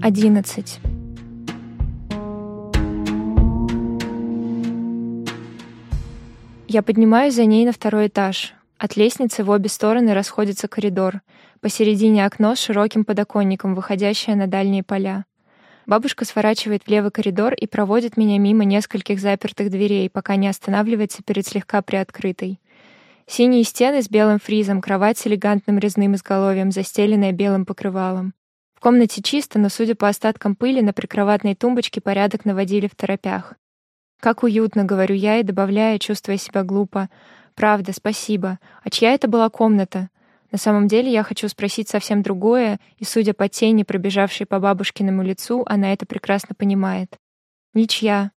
11. Я поднимаюсь за ней на второй этаж. От лестницы в обе стороны расходится коридор. Посередине окно с широким подоконником, выходящее на дальние поля. Бабушка сворачивает в левый коридор и проводит меня мимо нескольких запертых дверей, пока не останавливается перед слегка приоткрытой. Синие стены с белым фризом, кровать с элегантным резным изголовьем, застеленная белым покрывалом. В комнате чисто, но, судя по остаткам пыли, на прикроватной тумбочке порядок наводили в торопях. «Как уютно», — говорю я и добавляю, чувствуя себя глупо. «Правда, спасибо. А чья это была комната?» На самом деле я хочу спросить совсем другое, и, судя по тени, пробежавшей по бабушкиному лицу, она это прекрасно понимает. «Ничья».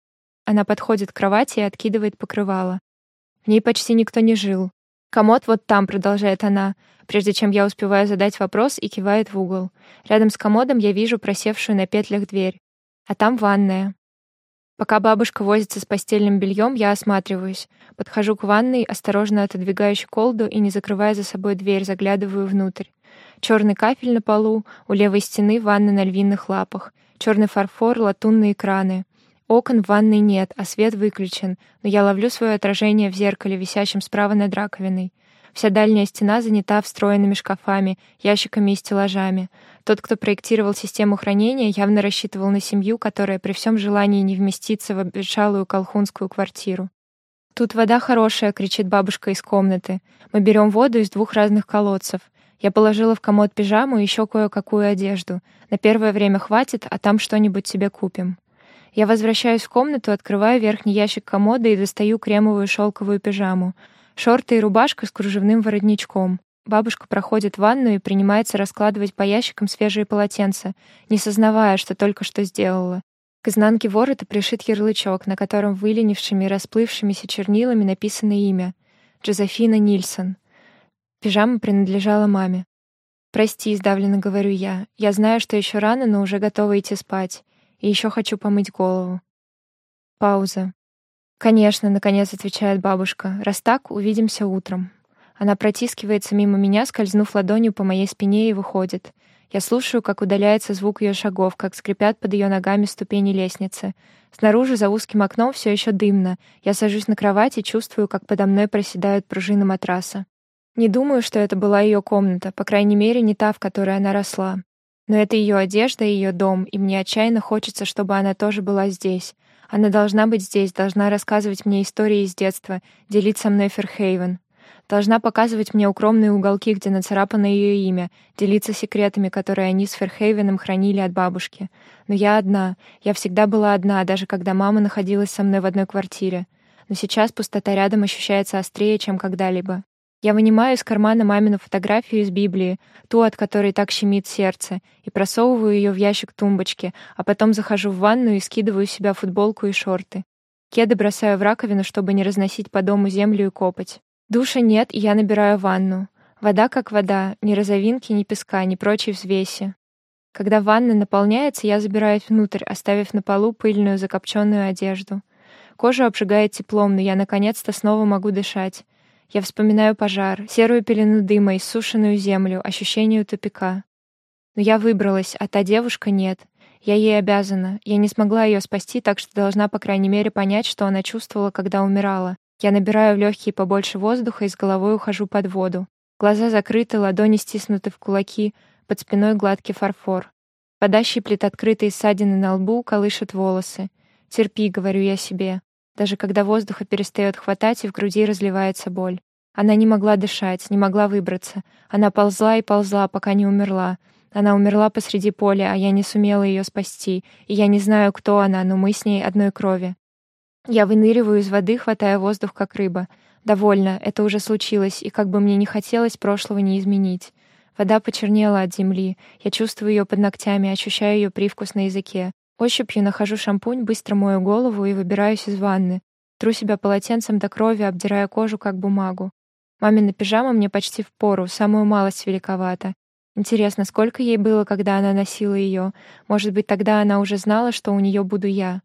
Она подходит к кровати и откидывает покрывало. В ней почти никто не жил. «Комод вот там», — продолжает она, прежде чем я успеваю задать вопрос и кивает в угол. Рядом с комодом я вижу просевшую на петлях дверь. А там ванная. Пока бабушка возится с постельным бельем, я осматриваюсь. Подхожу к ванной, осторожно отодвигаю колду и, не закрывая за собой дверь, заглядываю внутрь. Черный кафель на полу, у левой стены ванна на львиных лапах, черный фарфор, латунные краны. Окон в ванной нет, а свет выключен, но я ловлю свое отражение в зеркале, висящем справа над раковиной. Вся дальняя стена занята встроенными шкафами, ящиками и стеллажами. Тот, кто проектировал систему хранения, явно рассчитывал на семью, которая при всем желании не вместится в обветшалую колхунскую квартиру. «Тут вода хорошая», — кричит бабушка из комнаты. «Мы берем воду из двух разных колодцев. Я положила в комод пижаму и еще кое-какую одежду. На первое время хватит, а там что-нибудь себе купим». Я возвращаюсь в комнату, открываю верхний ящик комода и достаю кремовую шелковую пижаму. Шорты и рубашка с кружевным воротничком. Бабушка проходит в ванную и принимается раскладывать по ящикам свежие полотенца, не сознавая, что только что сделала. К изнанке ворота пришит ярлычок, на котором выленившими и расплывшимися чернилами написано имя — Джозефина Нильсон. Пижама принадлежала маме. «Прости», — сдавленно говорю я. «Я знаю, что еще рано, но уже готова идти спать. И еще хочу помыть голову. Пауза. «Конечно», — наконец отвечает бабушка. «Раз так, увидимся утром». Она протискивается мимо меня, скользнув ладонью по моей спине и выходит. Я слушаю, как удаляется звук ее шагов, как скрипят под ее ногами ступени лестницы. Снаружи, за узким окном, все еще дымно. Я сажусь на кровать и чувствую, как подо мной проседают пружины матраса. Не думаю, что это была ее комната, по крайней мере, не та, в которой она росла. Но это ее одежда и ее дом, и мне отчаянно хочется, чтобы она тоже была здесь. Она должна быть здесь, должна рассказывать мне истории из детства, делить со мной Ферхейвен. Должна показывать мне укромные уголки, где нацарапано ее имя, делиться секретами, которые они с Ферхейвеном хранили от бабушки. Но я одна. Я всегда была одна, даже когда мама находилась со мной в одной квартире. Но сейчас пустота рядом ощущается острее, чем когда-либо. Я вынимаю из кармана мамину фотографию из Библии, ту, от которой так щемит сердце, и просовываю ее в ящик тумбочки, а потом захожу в ванну и скидываю с себя футболку и шорты. Кеды бросаю в раковину, чтобы не разносить по дому землю и копоть. Душа нет, и я набираю ванну. Вода как вода, ни розовинки, ни песка, ни прочей взвеси. Когда ванна наполняется, я забираюсь внутрь, оставив на полу пыльную закопченную одежду. Кожу обжигает теплом, но я наконец-то снова могу дышать. Я вспоминаю пожар, серую пелену дыма, иссушенную землю, ощущение тупика. Но я выбралась, а та девушка нет. Я ей обязана. Я не смогла ее спасти, так что должна, по крайней мере, понять, что она чувствовала, когда умирала. Я набираю в легкие побольше воздуха и с головой ухожу под воду. Глаза закрыты, ладони стиснуты в кулаки, под спиной гладкий фарфор. Вода щиплет открытые ссадины на лбу, колышет волосы. «Терпи», — говорю я себе даже когда воздуха перестает хватать и в груди разливается боль. Она не могла дышать, не могла выбраться. Она ползла и ползла, пока не умерла. Она умерла посреди поля, а я не сумела ее спасти, и я не знаю, кто она, но мы с ней одной крови. Я выныриваю из воды, хватая воздух, как рыба. Довольно, это уже случилось, и как бы мне не хотелось, прошлого не изменить. Вода почернела от земли. Я чувствую ее под ногтями, ощущаю ее привкус на языке. Ощупью нахожу шампунь, быстро мою голову и выбираюсь из ванны. Тру себя полотенцем до крови, обдирая кожу, как бумагу. Мамина пижама мне почти в пору, самую малость великовата. Интересно, сколько ей было, когда она носила ее? Может быть, тогда она уже знала, что у нее буду я.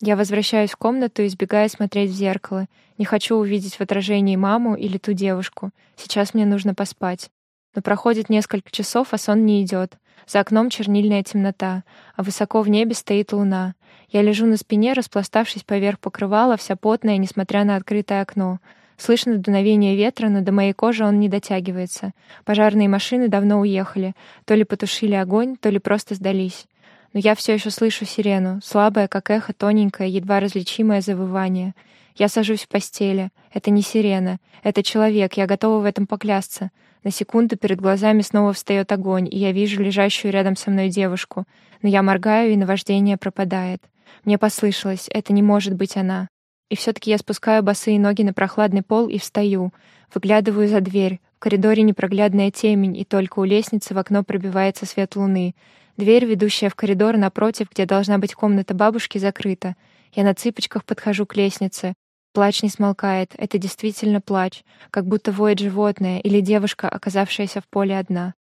Я возвращаюсь в комнату, избегая смотреть в зеркало. Не хочу увидеть в отражении маму или ту девушку. Сейчас мне нужно поспать. Но проходит несколько часов, а сон не идет. За окном чернильная темнота, а высоко в небе стоит луна. Я лежу на спине, распластавшись поверх покрывала, вся потная, несмотря на открытое окно. Слышно дуновение ветра, но до моей кожи он не дотягивается. Пожарные машины давно уехали. То ли потушили огонь, то ли просто сдались. Но я все еще слышу сирену, слабое, как эхо, тоненькое, едва различимое завывание. Я сажусь в постели. Это не сирена. Это человек, я готова в этом поклясться. На секунду перед глазами снова встает огонь, и я вижу лежащую рядом со мной девушку. Но я моргаю, и наваждение пропадает. Мне послышалось, это не может быть она. И все-таки я спускаю босые ноги на прохладный пол и встаю. Выглядываю за дверь. В коридоре непроглядная темень, и только у лестницы в окно пробивается свет луны. Дверь, ведущая в коридор напротив, где должна быть комната бабушки, закрыта. Я на цыпочках подхожу к лестнице. Плач не смолкает. Это действительно плач, как будто воет животное или девушка, оказавшаяся в поле одна.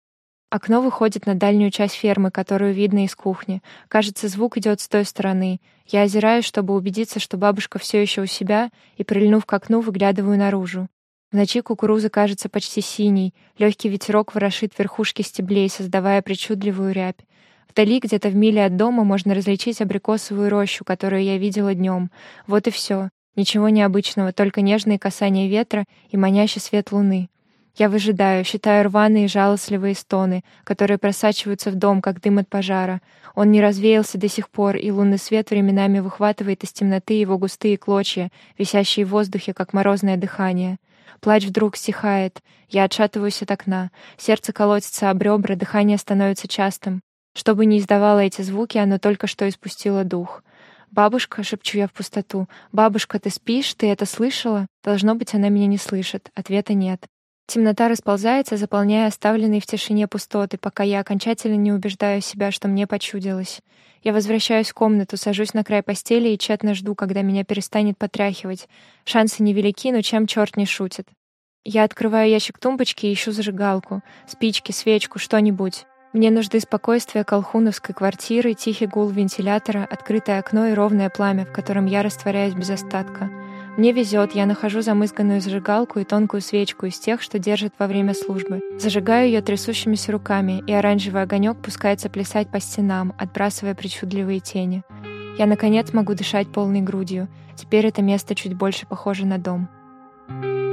Окно выходит на дальнюю часть фермы, которую видно из кухни. Кажется, звук идет с той стороны. Я озираюсь, чтобы убедиться, что бабушка все еще у себя, и, прильнув к окну, выглядываю наружу. В ночи кукуруза кажется почти синей, легкий ветерок ворошит верхушки стеблей, создавая причудливую рябь. Вдали, где-то в миле от дома, можно различить абрикосовую рощу, которую я видела днем. Вот и все. Ничего необычного, только нежные касания ветра и манящий свет луны. Я выжидаю, считаю рваные жалостливые стоны, которые просачиваются в дом, как дым от пожара. Он не развеялся до сих пор, и лунный свет временами выхватывает из темноты его густые клочья, висящие в воздухе, как морозное дыхание. Плач вдруг стихает. Я отшатываюсь от окна. Сердце колотится об ребра, дыхание становится частым. Чтобы не издавало эти звуки, оно только что испустило дух. «Бабушка», — шепчу я в пустоту, — «бабушка, ты спишь? Ты это слышала?» Должно быть, она меня не слышит. Ответа нет. Темнота расползается, заполняя оставленные в тишине пустоты, пока я окончательно не убеждаю себя, что мне почудилось. Я возвращаюсь в комнату, сажусь на край постели и тщетно жду, когда меня перестанет потряхивать. Шансы невелики, но чем черт не шутит. Я открываю ящик тумбочки и ищу зажигалку, спички, свечку, что-нибудь. Мне нужны спокойствие колхуновской квартиры, тихий гул вентилятора, открытое окно и ровное пламя, в котором я растворяюсь без остатка. Мне везет, я нахожу замызганную зажигалку и тонкую свечку из тех, что держат во время службы. Зажигаю ее трясущимися руками, и оранжевый огонек пускается плясать по стенам, отбрасывая причудливые тени. Я, наконец, могу дышать полной грудью. Теперь это место чуть больше похоже на дом. thank you